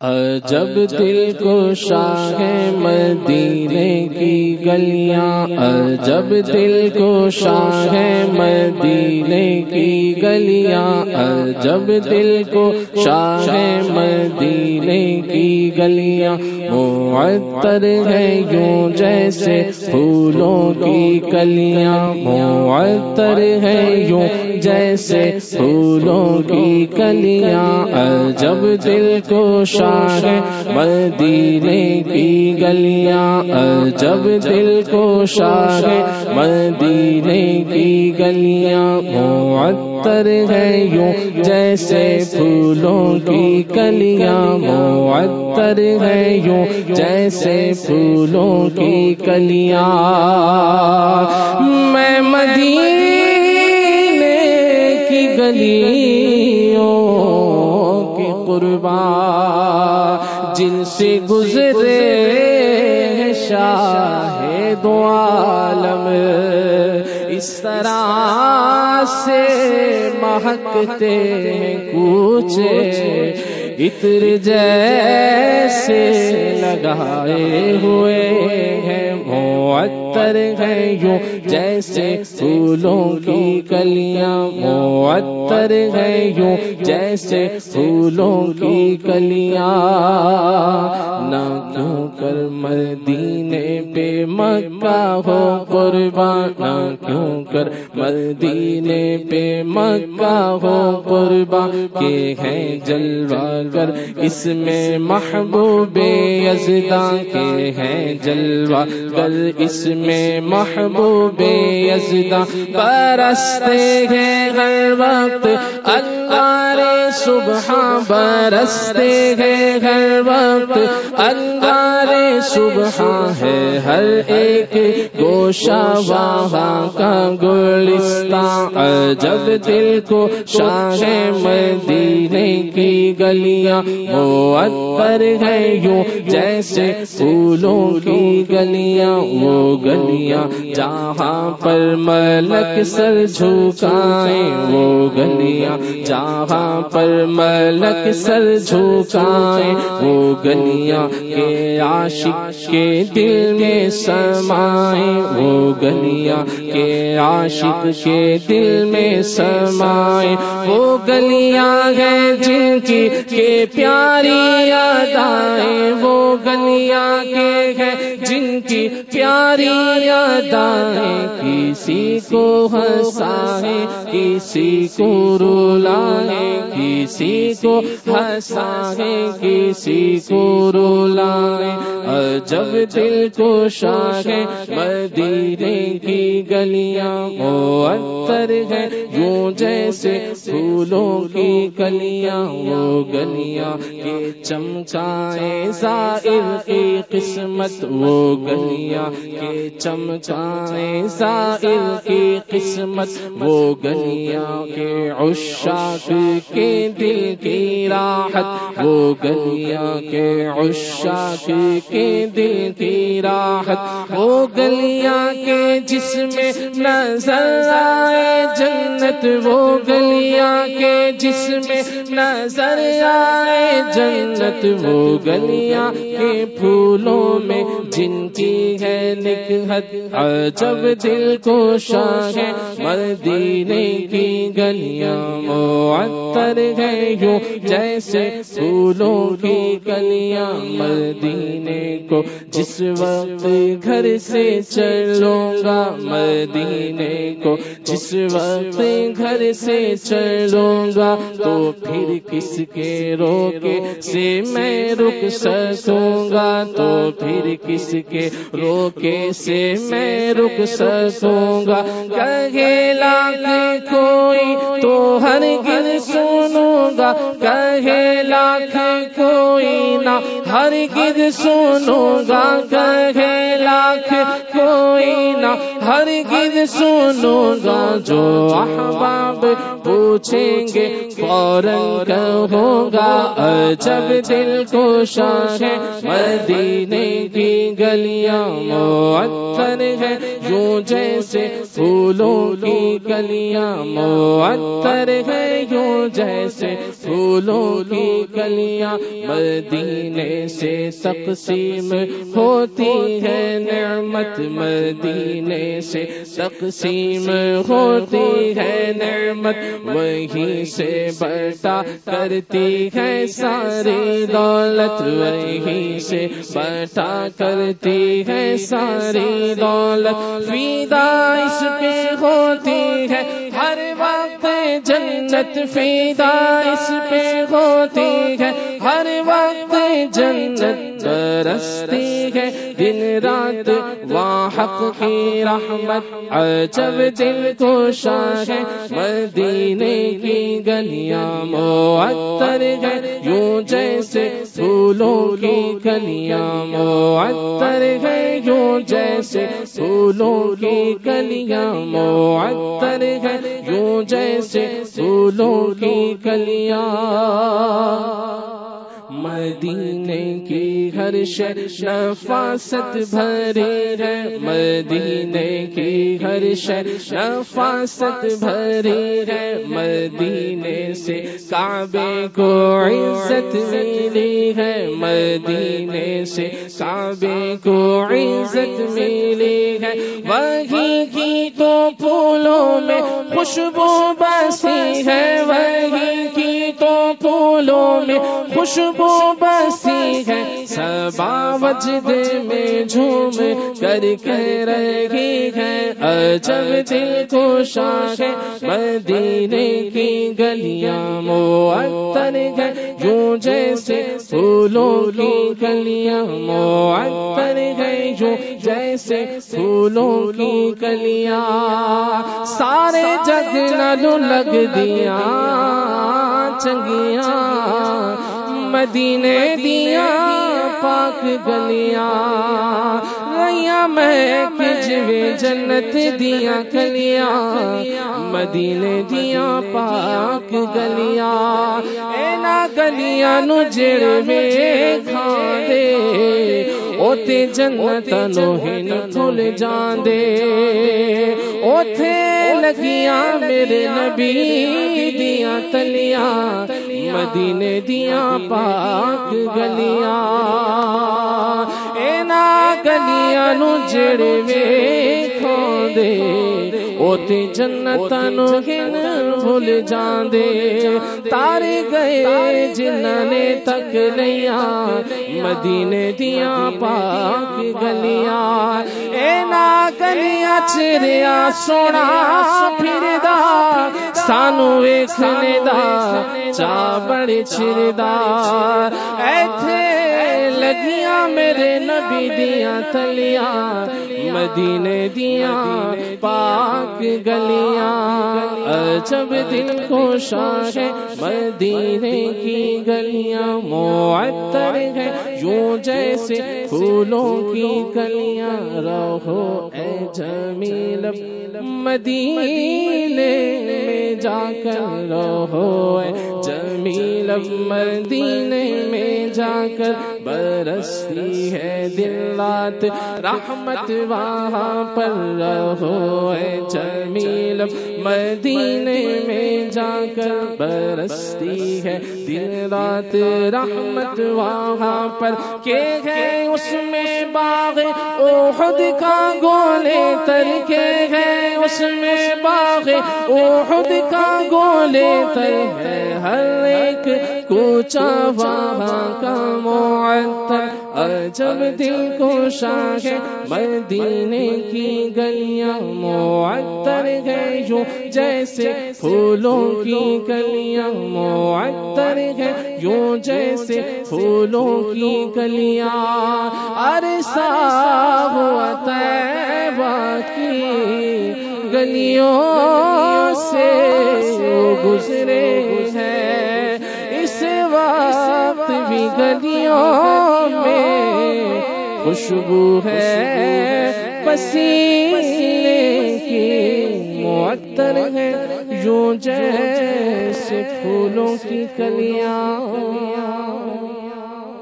جب دل کو شاہ مدینے کی گلیاں، جب دل کو شاہ مدینے کی گلیاں، جب دل کو شاہ مدینے کی گلیاں، معطر ہے یوں جیسے پھولوں کی کلیاں، معطر ہے یوں جیسے پھولوں کی کلیاں، جب دل کو شاہ مدینے کی گلیاں جب دل کو شاہ مدینے کی گلیاں معطر ہے یوں جیسے پھولوں کی کلیاں، معطر ہے یوں جیسے پھولوں کی کلیاں۔ میں مدینے کی گلیوں قربان جن سے گزرے شاہ دو عالم اس طرح سے مہکتے کوچے اتر جیسے لگائے ہوئے ہیں، معطر ہے یوں جیسے پھولوں کی کلیاں، معطر ہے یوں جیسے پھولوں کی کلیاں۔ نہ کیوں کر مدینے پہ مکہ ہو قربان، نہ کیوں کر مدینے پہ مکہ ہو کے ہیں جلوہ کر اس میں محبوب یزدہ کے ہیں جلوہ کر اس میں محبوب یزدہ برستے ہیں ہر وقت۔ انگار صبح برستے ہیں ہر وقت۔ انگار صبح ہے، ہر ایک گوشہ وہاں کا گلستان۔ جب دل کو شاہ مدینے کی گلیاں۔ وہ ہے یوں جیسے پھولوں کی گلیاں۔ وہ گلیاں جہاں پر ملک سر جھکائیں وہ گلیاں جہاں پر ملک سر جھکائیں وہ گلیاں کے عاشق کے دل میں سمائیں وہ گلیاں کے عاشق کے دل میں سمائیں وہ گلیاں ہیں جن کی کے پیاری یاد آئے وہ گلیاں کے ہیں جن کی پیاری یاد آئے کسی کو ہنسائے کسی کو رولائے کسی کو ہنسائے کسی کو رولائے جب دل کو شاہ مدینے کی گلیاں معطر ہے یوں جیسے پھولوں کی کلیاں وہ گلیاں کے چمچائے زائر کی قسمت وہ گلیاں کے چمچائے زائر کی قسمت وہ گلیاں کے عشاق کے دل کی راحت، وہ گلیاں کے عشاق کے دل کی راحت وہ گلیاں کے جس میں نظر آئے جنت وہ گلیاں کے جس میں نظر آئے۔ جنت وہ گلیاں کے پھولوں میں جن کی ہے نکہت جب دل کو شاہ مدینے کی گلیاں۔ معطر ہے یوں جیسے پھولوں کی گلیاں۔ مدینے کو جس وقت گھر سے چلوں گا۔ مدینے کو جس وقت گھر سے چلوں گا تو پھر کس کے روکے سے میں رک سکوں گا تو پھر کس کے روکے سے میں رک سکوں گا۔ کہے لاکھ کوئی تو ہر گر سنوں گا۔ کہے لاکھ کوئی نہ ہر گر سنوں گا۔ کہے لاکھ کوئی ہر گن سنوں گا جو احباب پوچھیں گے، فوراً ہوگا گا جب دل کو شاہ مدینے کی گلیاں معطر ہے یوں جیسے پھولوں کی گلیاں معطر ہے یوں جیسے پھولوں کی کلیاں مدینے سے تقسیم ہوتی ہے نعمت، مدینے سے تقسیم ہوتی ہے نعمت وہیں سے بٹا کرتی ہے ساری دولت وہیں سے بٹا کرتی ہے ساری دولت۔ فیدا اس پہ ہوتی ہے، ہر وقت جنت فیدا اس پہ ہوتی ہے۔ ہر وقت جنت رستی دن رات، وہاں حق کی رحمت، عجب دل کو شاہ مدینے کی گلیاں معطر ہے یوں جیسے پھولوں کی گلیاں معطر ہے یوں جیسے پھولوں کی گلیاں معطر ہے یوں جیسے پھولوں کی گلیاں مدینے کی ہر نفاست بھری ہے مدینے کی ہر نفاست بھری ہے مدینے سے کعبے کو عزت ملی ہے۔ مدینے سے کعبے کو عزت ملی ہے۔ وہی کی تو پھولوں میں خوشبو بسی ہے۔ خوشبو بسی ہے، سبا وجد میں جھوم کر کے رہی ہے۔ عجب دل کو شاہ مدینے کی گلیاں معطر ہے جو جیسے پھولوں کی گلیاں معطر ہے جو جیسے پھولوں کی گلیاں۔ سارے جگ نلو لگ دیا۔ چنگیاں، مدینے دیا پاک گلیاں گیا میں کجوے جنت دیا کلیاں مدینے دیا پاک گلیاں۔ اینا گلیاں نو جڑوے کھا دے اوتے جنت نو ہن تھل جان دے اوتے لگیاں میرے نبی دیا تلیاں، مدینے دیا پاک گلیاں۔ اینا گلیاں نو جڑے وے کھو دے اوتے جنت نو ہن بھول جان دے تارے گئے جنہ نے تک لیا مدینے دیا پاک گلیاں۔ اینا گلیاں چریا سونا پھر دا سانو ویکھنے دا چا بڑے چردا۔ ایتھے لگیاں میرے نبی دیا تلیاں مدینے دیا پاک گلیاں۔ عجب دل کو شاہ مدینے کی گلیاں معطر ہے یوں جیسے پھولوں کی گلیاں رہو، اے جمیل، مدینے میں جا کر رہو، اے جمیل، مدینے میں جا کر برستی ہے دل رات، رحمت وہاں پر رہو، اے جمیل، مدینے میں جا کر برستی ہے دن رات، رحمت وہاں پر کے ہے اس میں باغ احد کا گولے تر کے ہے اس میں باغ احد کا گولے تر ہے ہر ایک کوچا وہاں کا معطر عجب دل کو شاہ مدینے کی گلیاں معطر ہے جو جیسے پھولوں کی گلیاں معطر ہے یوں جیسے پھولوں کی گلیاں۔ عرصہ ہوا تیبہ کی گلیوں سے گزرے ہیں۔ بھی گلیوں میں خوشبو ہے پسینے کی معطر ہے یوں جیسے پھولوں کی کلیاں۔